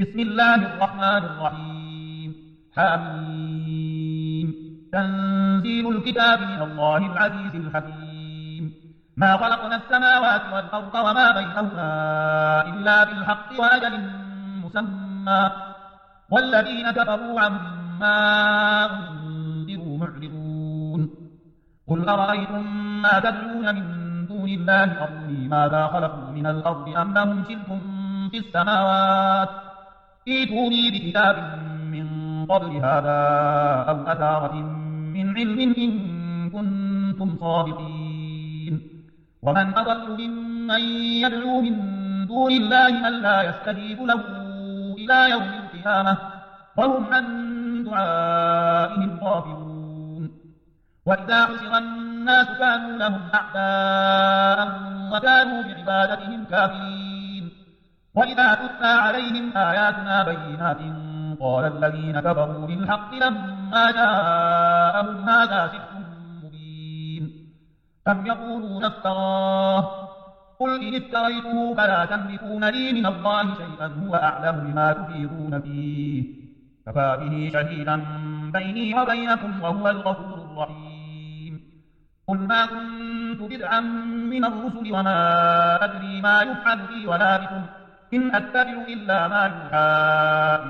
بسم الله الرحمن الرحيم. حميم. تنزيل الكتاب من الله العزيز الحكيم. ما خلقنا السماوات والأرض وما بينهما إلا بالحق وأجل مسمى. والذين كفروا عما أنذروا معرضون. قل أرأيتم ما تدعون من دون الله أروني ماذا خلقوا من الأرض أم لهم شرك في السماوات؟ ائتوني بكتاب من قبل هذا أو أثارة من علم إن كنتم صادقين. ومن أضل ممن يدعو من دون الله من لا يستجيب له إلى يوم القيامة وهم عن دعائهم غافلون. وإذا حشر الناس كانوا لهم أعداء وكانوا بعبادتهم كافرين. وإذا تتلى عليهم آياتنا بينات قال الذين كفروا للحق لما جاءهم هذا سحر مبين أم يقولون افتراه قل إن افتريته فلا تملكون لي من الله شيئا هو أعلم بما تفيضون فيه كفى به شهيدا بيني وبينكم وهو الغفور الرحيم قل ما كنت بدعا من الرسل وما أدري ما يفعل بي ولا بكم إن أتبع إلا ما يوحى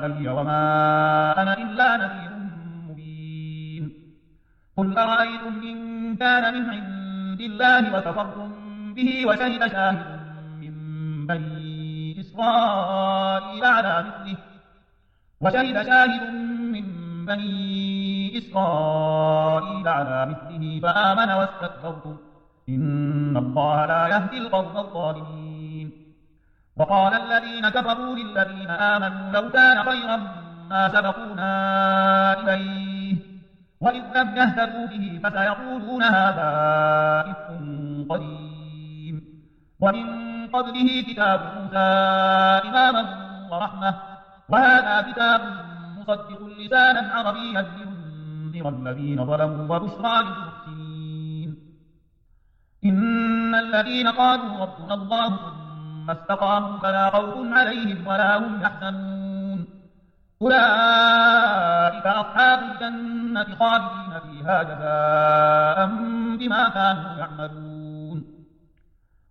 إلي وما أنا إلا نذير مبين. قل أرأيتم إن كان من عند الله وكفرتم به وشهد شاهد من بني إسرائيل على مثله وشهد شاهد من بني إسرائيل على مثله فآمن واستكبرتم. إن الله لا يهدي القوم الظالمين. وقال الذين كفروا للذين آمنوا لو كان خيرا ما سبقونا إليه وإذ لم يهتدوا به فسيقولون هذا إفك قديم ومن قبله كتاب موسى إماما ورحمة وهذا كتاب مصدق لسانا عربيا لينذر الذين ظلموا وبشرى للمحسنين إن الذين قالوا ربنا الله ثم استقاموا فلا خوف عليهم ولا هم يحزنون. أولئك أصحاب الجنة خالدين فيها جزاء بما كانوا يعملون.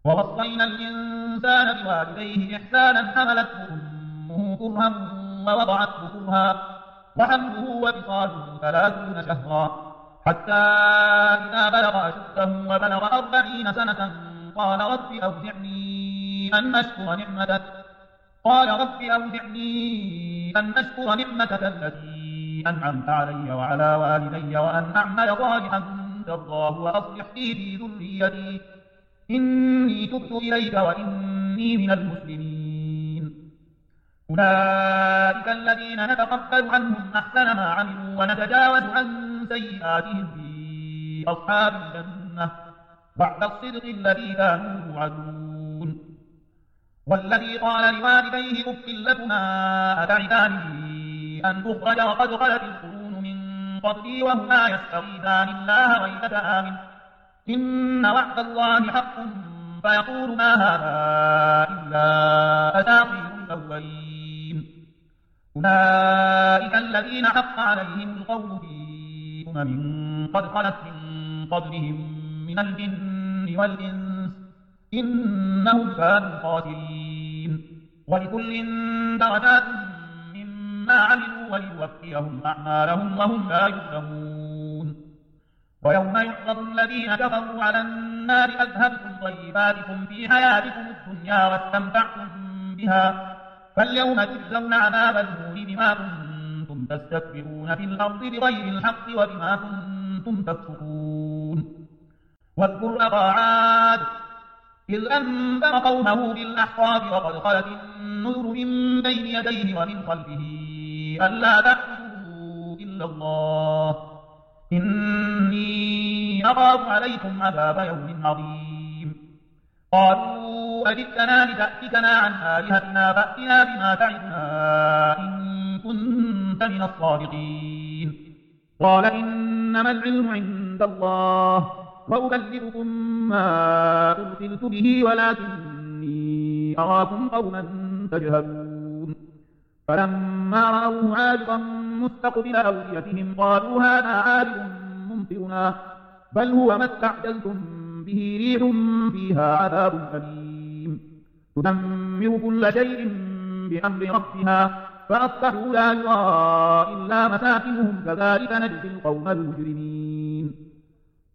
ووصينا الإنسان بوالديه إحسانا حملته أمه كرها ووضعته كرها وحمله وفصاله ثلاثون شهرا حتى إذا بلغ أشده وبلغ أربعين سنة قال رب أوزعني أن أشكر نعمتك. قال رب أوزعني أن أشكر نعمتك التي أنعمت علي وعلى والدي وأن أعمل صالحا ترضاه وأصلح لي في ذريتي. إني تبت إليك وإني من المسلمين. أولئك الذين نتقبل عنهم أحسن ما عملوا ونتجاوز عن سيئاتهم في أصحاب الجنة. بعد الصدق الذي كانوا يوعدون. والذي قال لوالديه أف لكما أتعداني أن أخرج وقد خلت القرون من قبلي وهما يستغيثان الله ويلة آمن. إن وعد الله حق فيقول ما هذا إلا أساطير الأولين. أولئك الذين حق عليهم القول في أمم قد خلت من قبلهم من الجن والإنس إنهم كانوا خاسرين ولكل درجات مما عملوا وليوفيهم أعمالهم وهم لا يظلمون. ويوم يعرض الذين كفروا على النار أذهبتم طيباتكم في حياتكم الدنيا واستمتعتم بها. فاليوم تجزون عذاب الهون بما كنتم تستكبرون في الأرض بغير الحق وبما كنتم تفسقون واذكر أخا عاد إذ أنذر قومه بالأحقاب وقد خلت النذر من بين يديه ومن خلفه ألا تعبدوا إلا الله. إني أخاف عليكم عذاب يوم عظيم. قالوا أجدنا لتأتكنا عن آلهتنا فأتنا بما تعدنا إن كنت من الصادقين. قال إنما العلم عند الله. وأبلغكم ما أرسلت به ولكني أراكم قوما تجهلون. فلما رأوه عارضا مستقبل أوديتهم قالوا هذا عارض ممطرنا بل هو ما استعجلتم به ريح فيها عذاب أليم. تدمر كل شيء بأمر ربها فأصبحوا لا يرى إلا مساكنهم كذلك نجزي القوم المجرمين.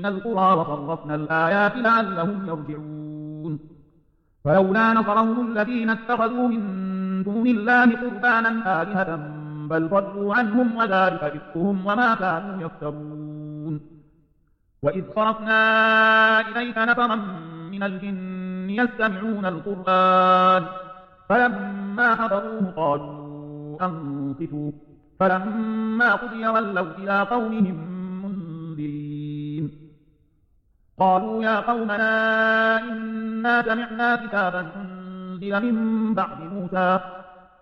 من القرى وصرفنا الآيات لعلهم يرجعون. فلولا نصرهم الذين اتخذوا من دون الله قربانا آلهة بل ضلوا عنهم وذلك إفكهم وما كانوا يفترون وإذ صرفنا إليك نفرا من الجن يستمعون القرآن. فلما حضروه قالوا أنصفوا فلما قضي ولوا إلى قومهم قالوا يا قومنا إنا سمعنا كتابا أنزل من بعد موسى.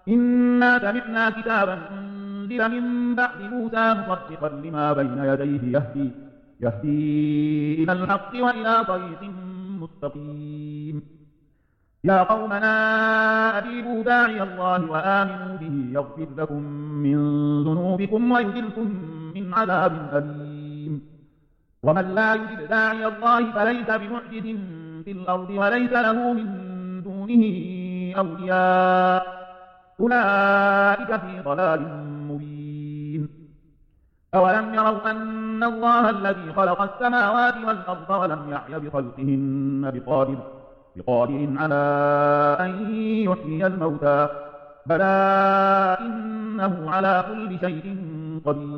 إنا سمعنا كتابا أنزل من بعد موسى مصدقا لما بين يديه يهدي يهدي إلى الحق وإلى طريق مستقيم. يا قومنا أجيبوا داعي الله وآمنوا به يغفر لكم من ذنوبكم ويجلكم من عذاب أليم. ومن لا يجب داعي الله فليس بمعجز في الأرض وليس له من دونه أولياء. أولئك في ضلال مبين. أولم يروا أن الله الذي خلق السماوات والأرض ولم يعي بخلقهن بقادر بقادر على أن يحيي الموتى. بلى إنه على كل شيء قدير.